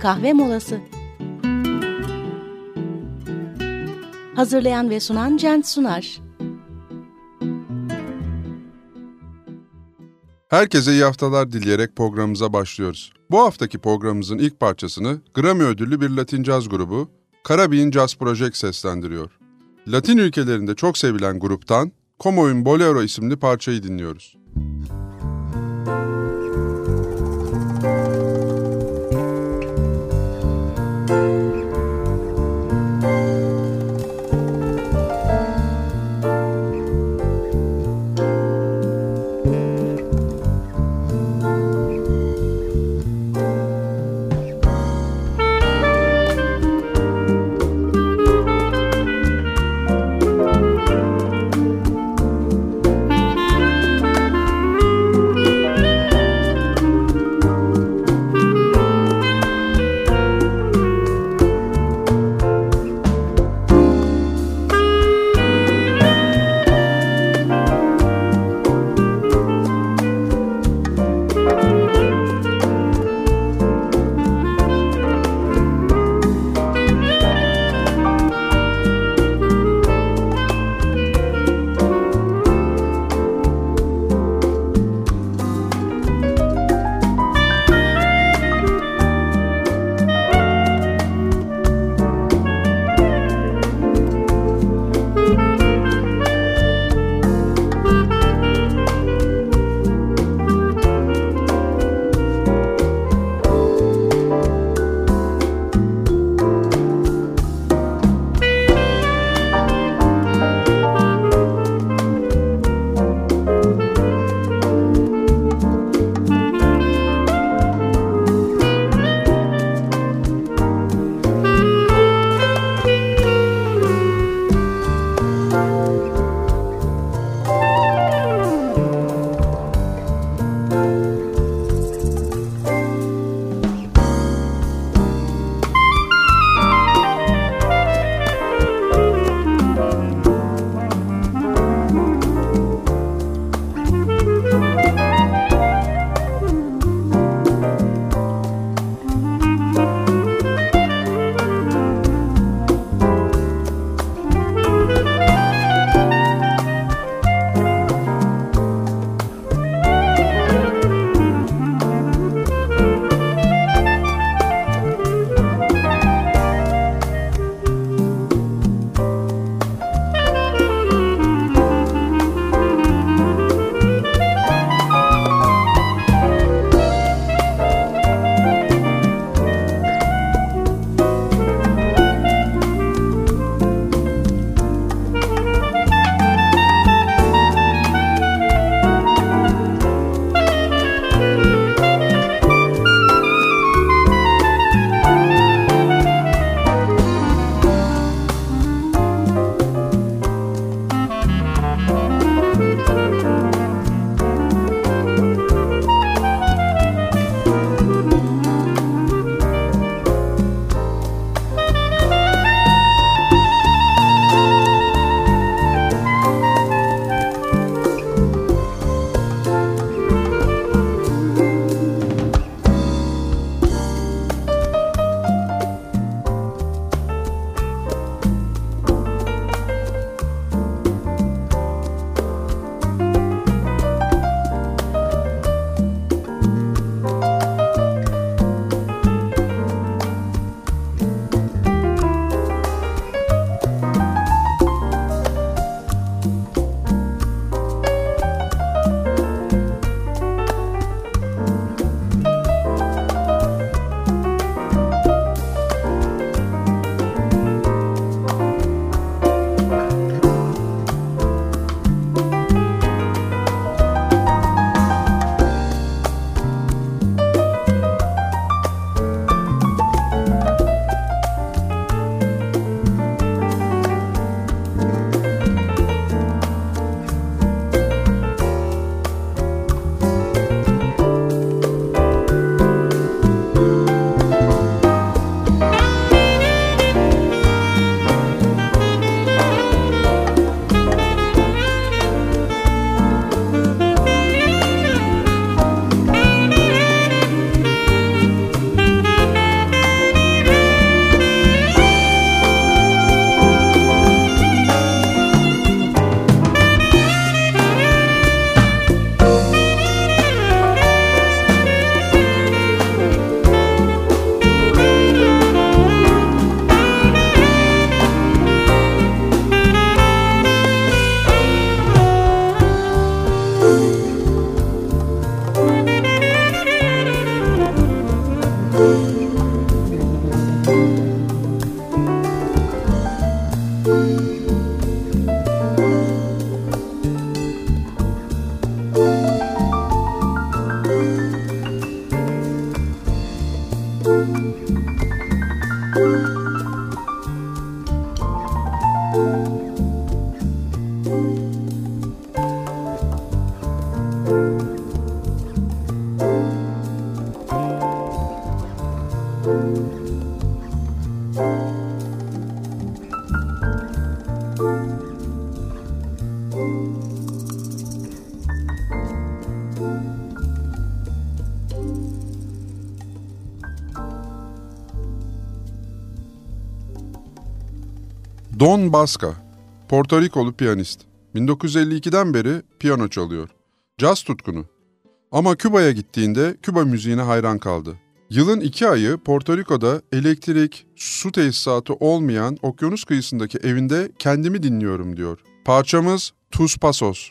kahve molası. Hazırlayan ve sunan Cent Sunar. Herkese iyi haftalar dileyerek programımıza başlıyoruz. Bu haftaki programımızın ilk parçasını Grammy ödüllü bir Latin caz grubu Caribbean Jazz Project seslendiriyor. Latin ülkelerinde çok sevilen gruptan Como Bolero isimli parçayı dinliyoruz. Don Basca, Porto Rikolu piyanist. 1952'den beri piyano çalıyor. Caz tutkunu. Ama Küba'ya gittiğinde Küba müziğine hayran kaldı. Yılın iki ayı Porto Rico'da elektrik, su tesisatı olmayan okyanus kıyısındaki evinde kendimi dinliyorum diyor. Parçamız Tus Pasos.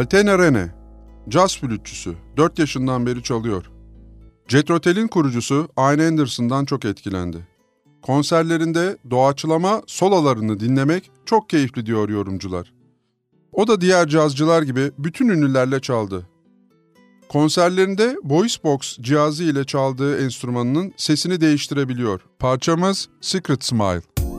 Altena Rene, caz flütçüsü, 4 yaşından beri çalıyor. Jet Rotel'in kurucusu Ian Anderson'dan çok etkilendi. Konserlerinde doğaçlama solalarını dinlemek çok keyifli diyor yorumcular. O da diğer cazcılar gibi bütün ünlülerle çaldı. Konserlerinde Voice Box cihazı ile çaldığı enstrümanının sesini değiştirebiliyor. Parçamız Secret Smile.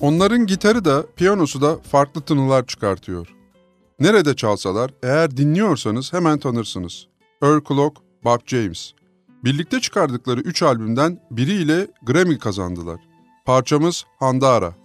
Onların gitarı da piyanosu da farklı tınılar çıkartıyor. Nerede çalsalar eğer dinliyorsanız hemen tanırsınız. Earl Clark, Bob James. Birlikte çıkardıkları 3 albümden biriyle Grammy kazandılar. Parçamız Handara.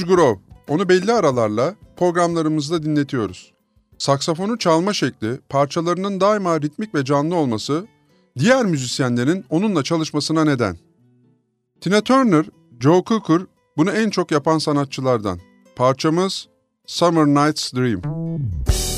Hugh Grove, onu belli aralarla programlarımızda dinletiyoruz. Saksafonu çalma şekli, parçalarının daima ritmik ve canlı olması, diğer müzisyenlerin onunla çalışmasına neden. Tina Turner, Joe Cooker bunu en çok yapan sanatçılardan. Parçamız Summer Night's Dream. Paul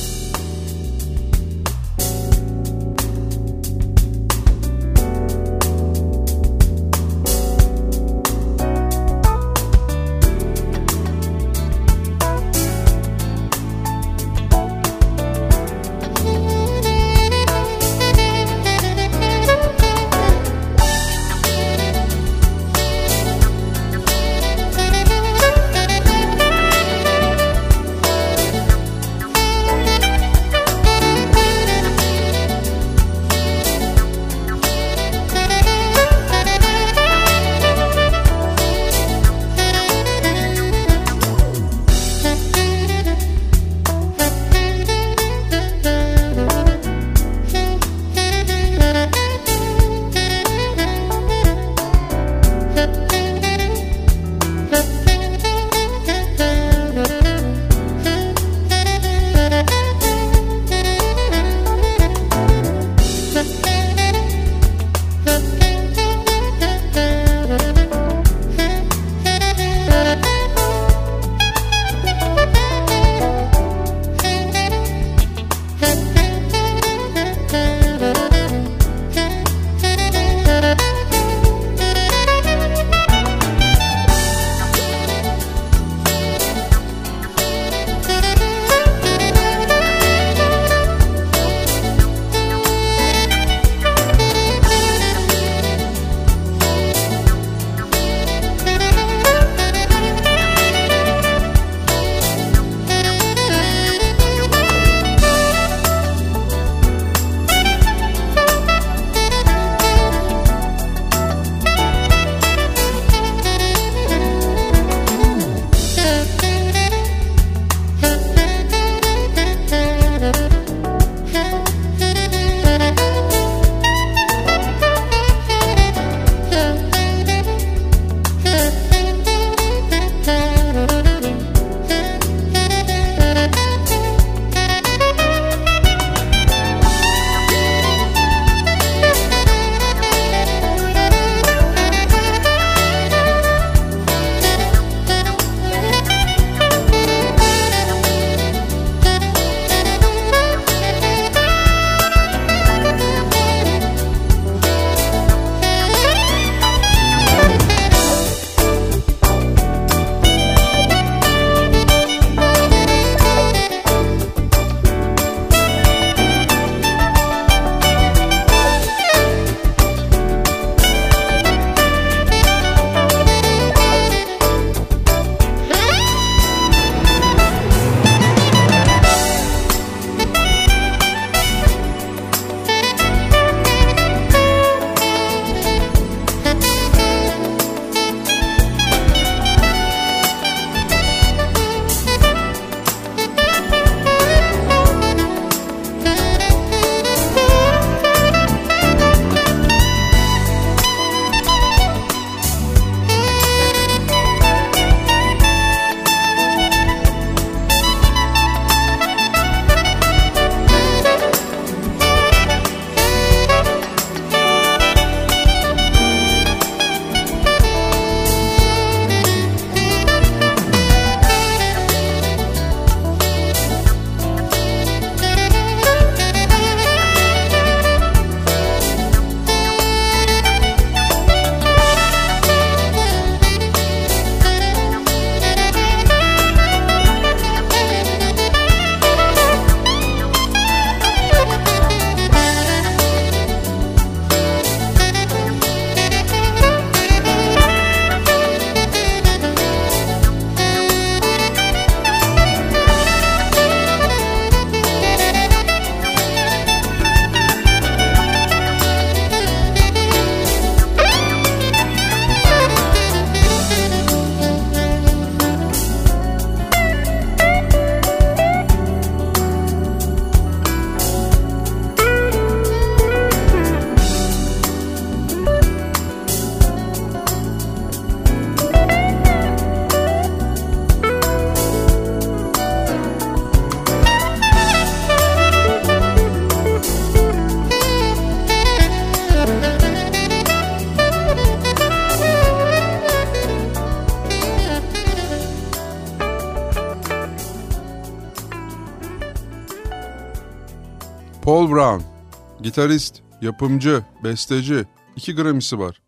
gitarist, yapımcı, besteci, iki Grammy'si var.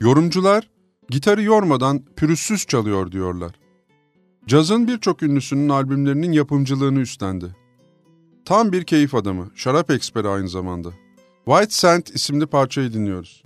Yorumcular, gitarı yormadan pürüzsüz çalıyor diyorlar. Cazın birçok ünlüsünün albümlerinin yapımcılığını üstlendi. Tam bir keyif adamı, şarap eksperi aynı zamanda. White Sand isimli parçayı dinliyoruz.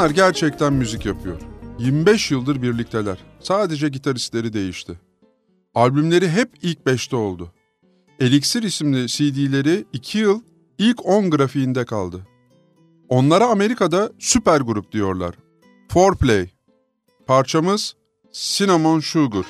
Onlar gerçekten müzik yapıyor. 25 yıldır birlikteler. Sadece gitaristleri değişti. Albümleri hep ilk 5'te oldu. Elixir isimli CD'leri 2 yıl ilk 10 grafiğinde kaldı. Onlara Amerika'da süper grup diyorlar. Foreplay. Parçamız Cinnamon Sugar.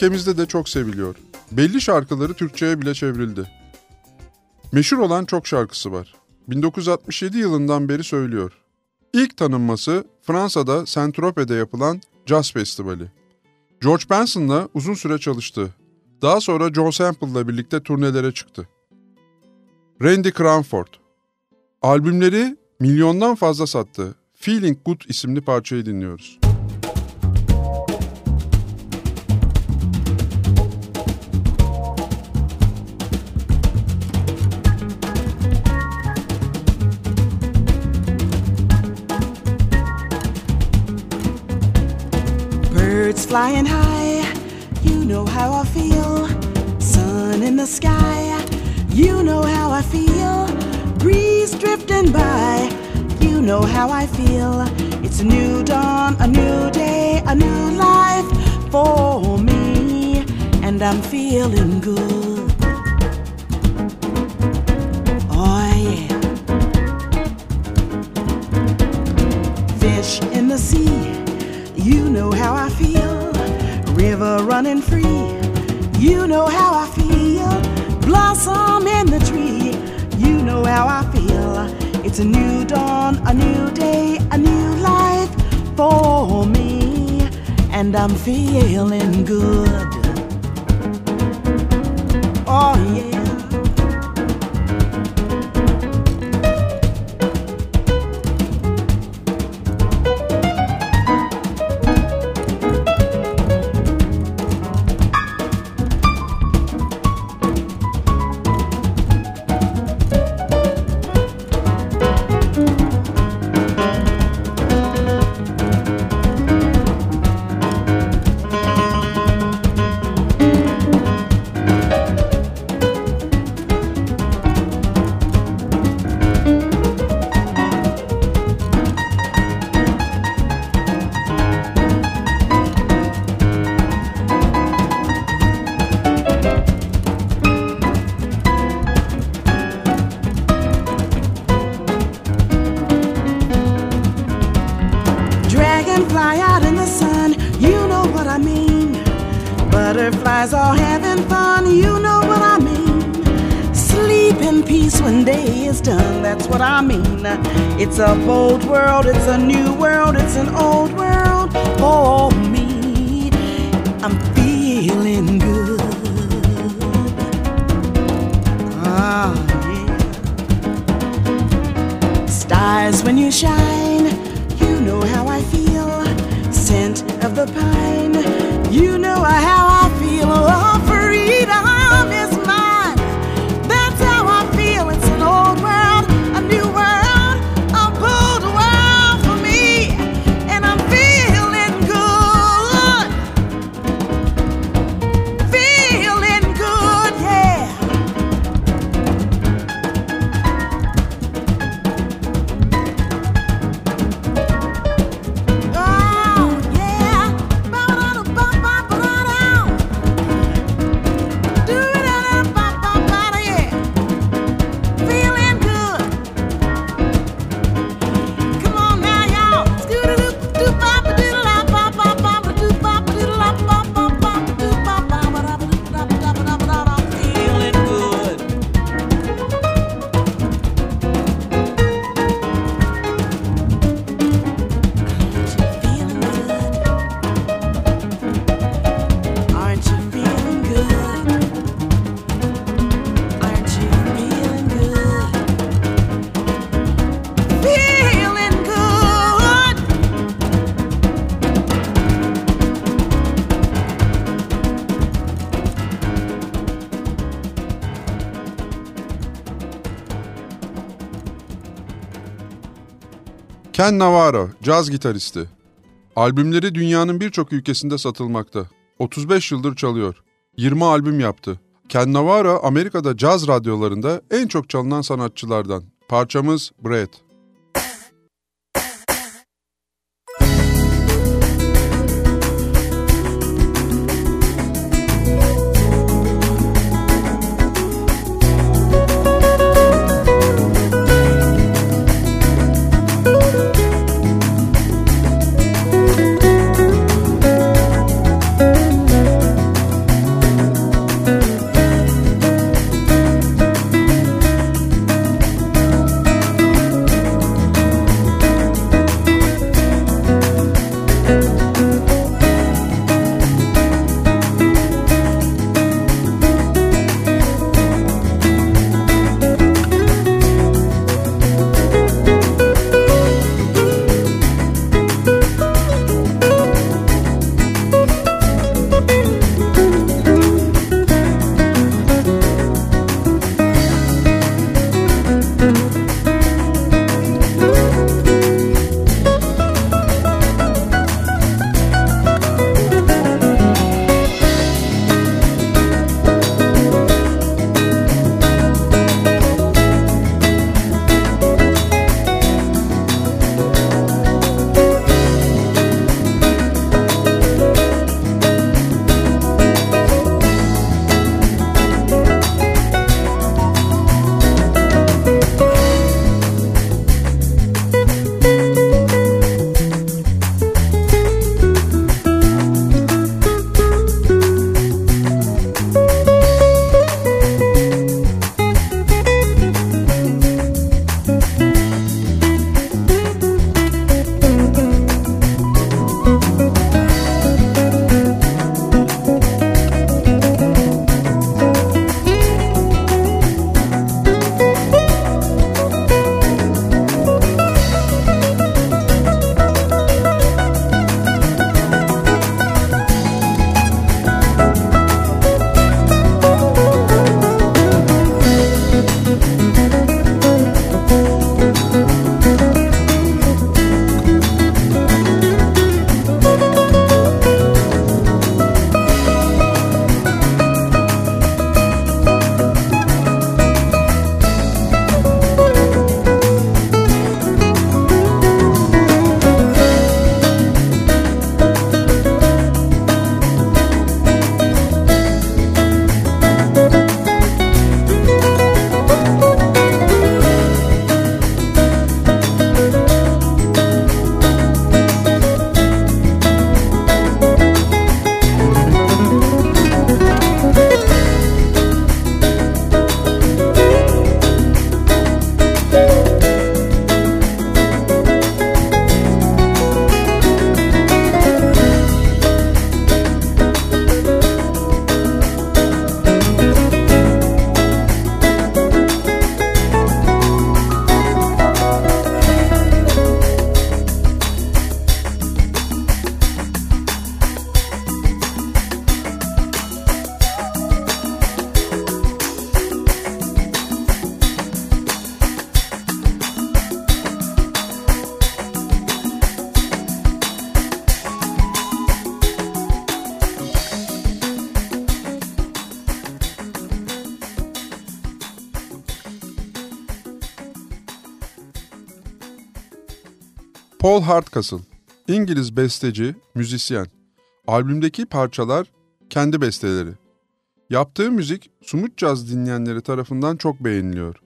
Ülkemizde de çok seviliyor. Belli şarkıları Türkçe'ye bile çevrildi. Meşhur olan çok şarkısı var. 1967 yılından beri söylüyor. İlk tanınması Fransa'da Saint-Tropez'de yapılan Jazz Festivali. George Benson'la uzun süre çalıştı. Daha sonra Joe Sample'la birlikte turnelere çıktı. Randy Cranford Albümleri milyondan fazla sattı. Feeling Good isimli parçayı dinliyoruz. Birds flying high, you know how I feel. Sun in the sky, you know how I feel. Breeze drifting by, you know how I feel. It's a new dawn, a new day, a new life for me, and I'm feeling good. Oh, yeah. Fish in the sea, you know how I feel. River running free, you know how I feel. Blossom in the tree, you know how I feel. It's a new dawn, a new day, a new life for me, and I'm feeling good. Oh, yeah. When day is done, that's what I mean. It's a bold world, it's a new world, it's an old world for me. I'm feeling good. Ah, yeah. Stars when you shine, you know how I feel. Scent of the pine, you know how I feel. Oh, Ken Navarro, caz gitaristi. Albümleri dünyanın birçok ülkesinde satılmakta. 35 yıldır çalıyor. 20 albüm yaptı. Ken Navarro Amerika'da caz radyolarında en çok çalınan sanatçılardan. Parçamız Bread. Paul Hardcastle, İngiliz besteci, müzisyen. Albümdeki parçalar kendi besteleri. Yaptığı müzik Sumut Caz dinleyenleri tarafından çok beğeniliyor.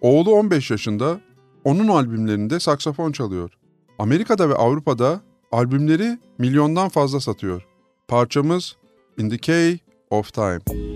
Oğlu 15 yaşında, onun albümlerinde saksafon çalıyor. Amerika'da ve Avrupa'da albümleri milyondan fazla satıyor. Parçamız In the Key of Time.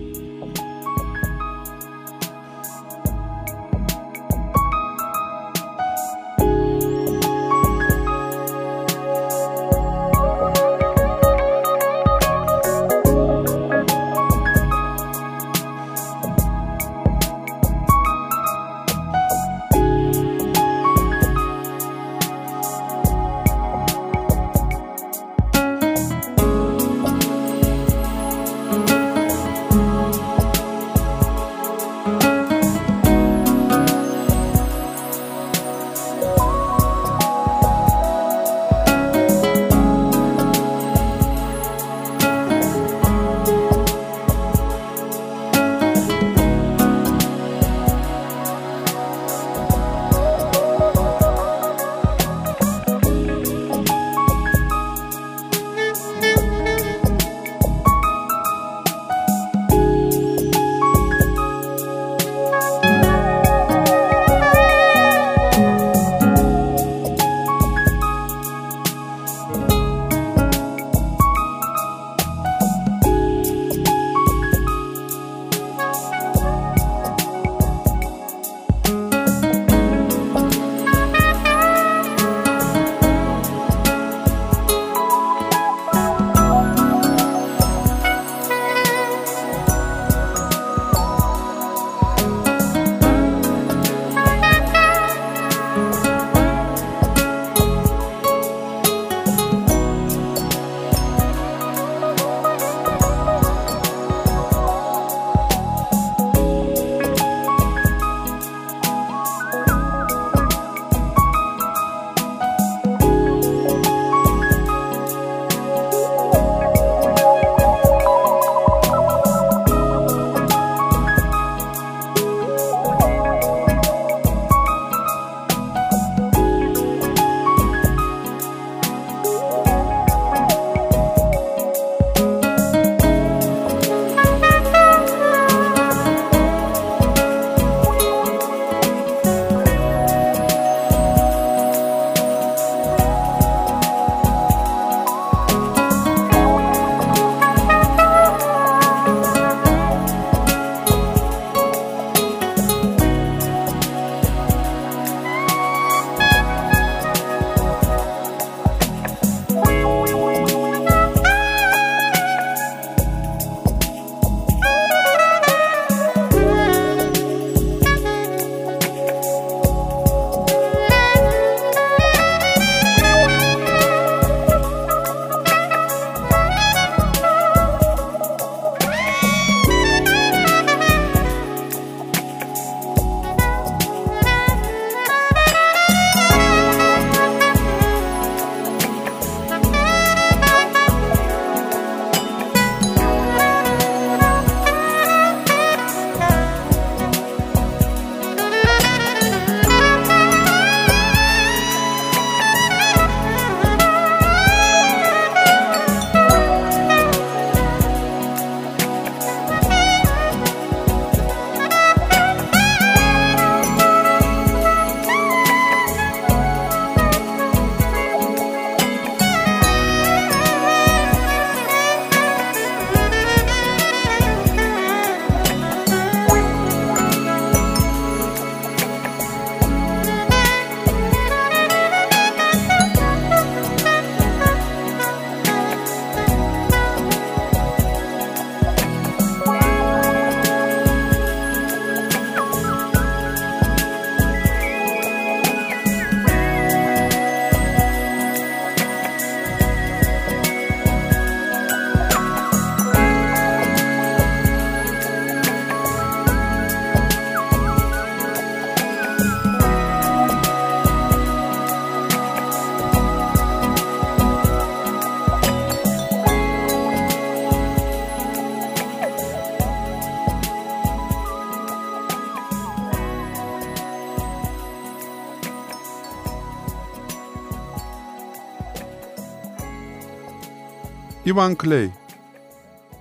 Ivan Clay.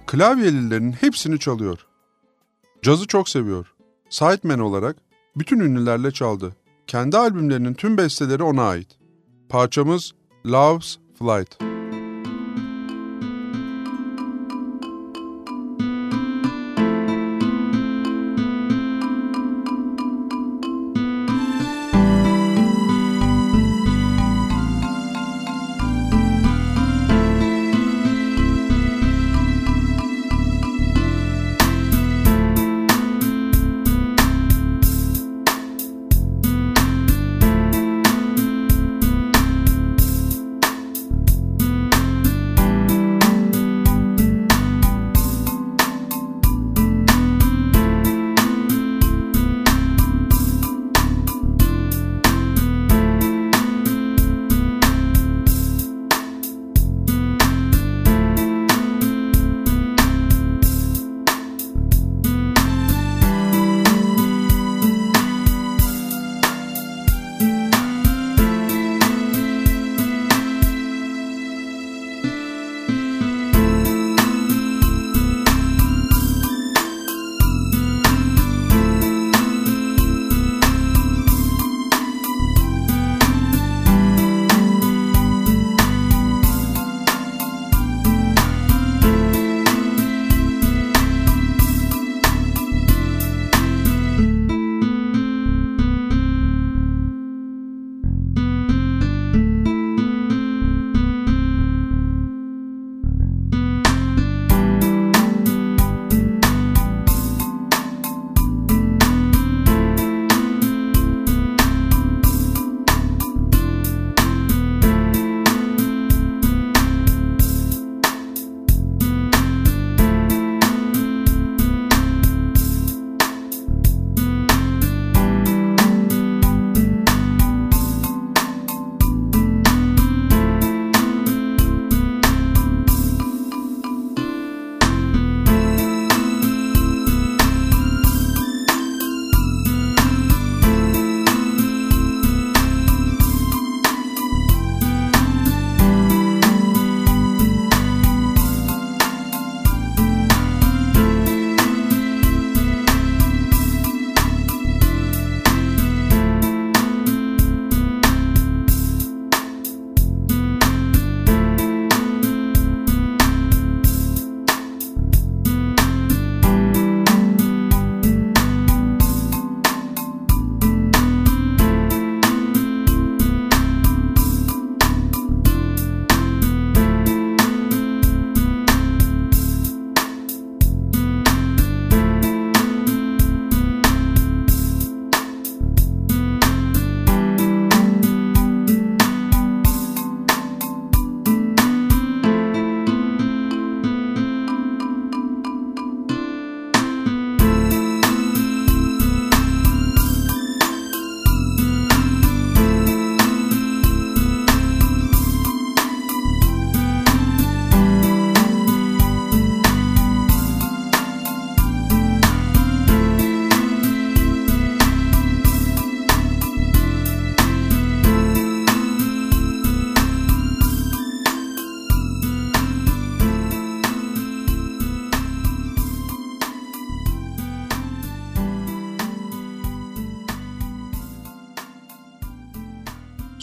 Klavyelilerin hepsini çalıyor. Cazı çok seviyor. Sideman olarak bütün ünlülerle çaldı. Kendi albümlerinin tüm besteleri ona ait. Parçamız Love's Flight.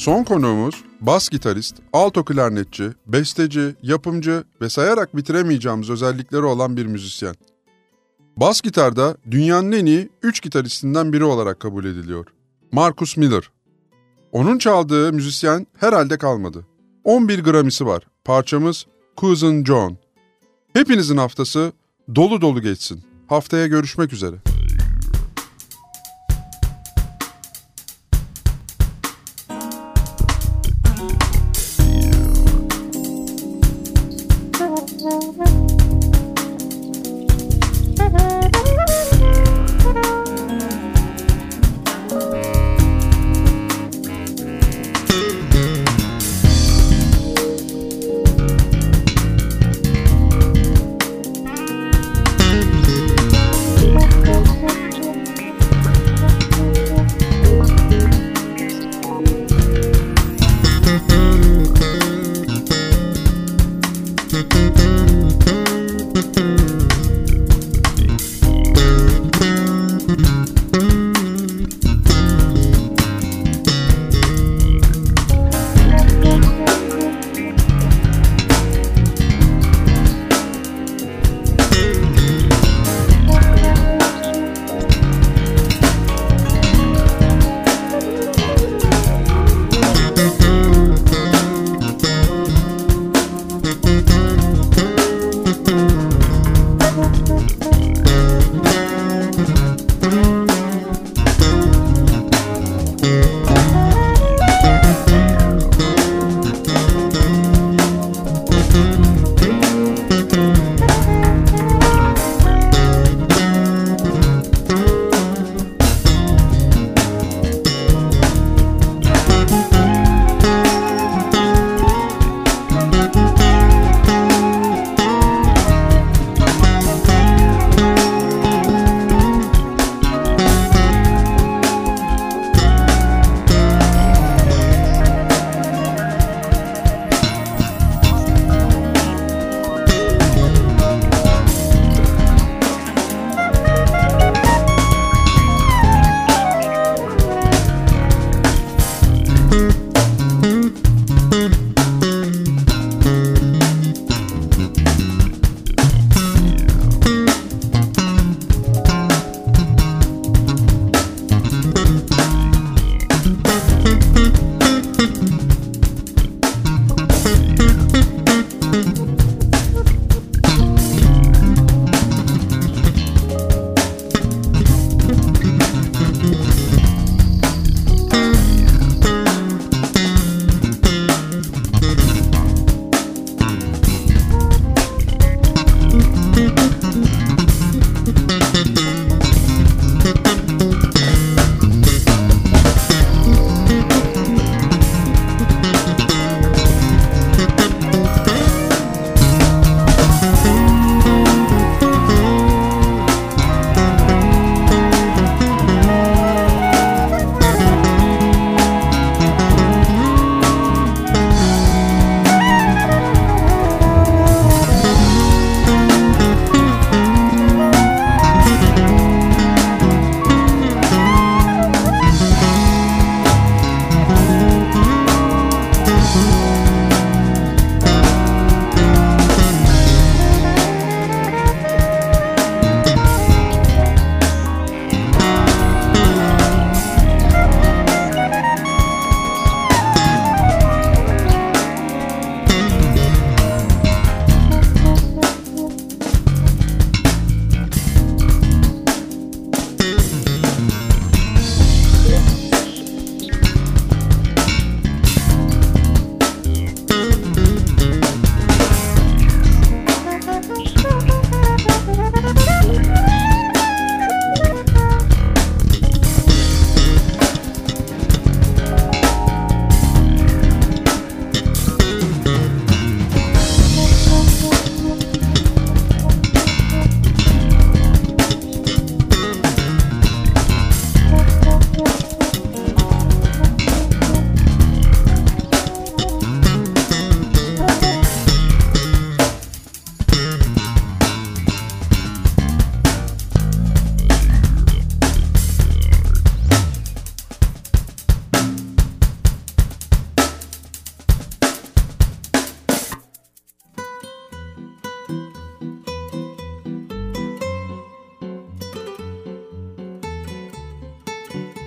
Son konuğumuz bas gitarist, alto klarnetçi, besteci, yapımcı ve sayarak bitiremeyeceğimiz özellikleri olan bir müzisyen. Bas gitarda dünyanın en iyi 3 gitaristinden biri olarak kabul ediliyor. Marcus Miller. Onun çaldığı müzisyen herhalde kalmadı. 11 Grammy'si var. Parçamız Cousin John. Hepinizin haftası dolu dolu geçsin. Haftaya görüşmek üzere.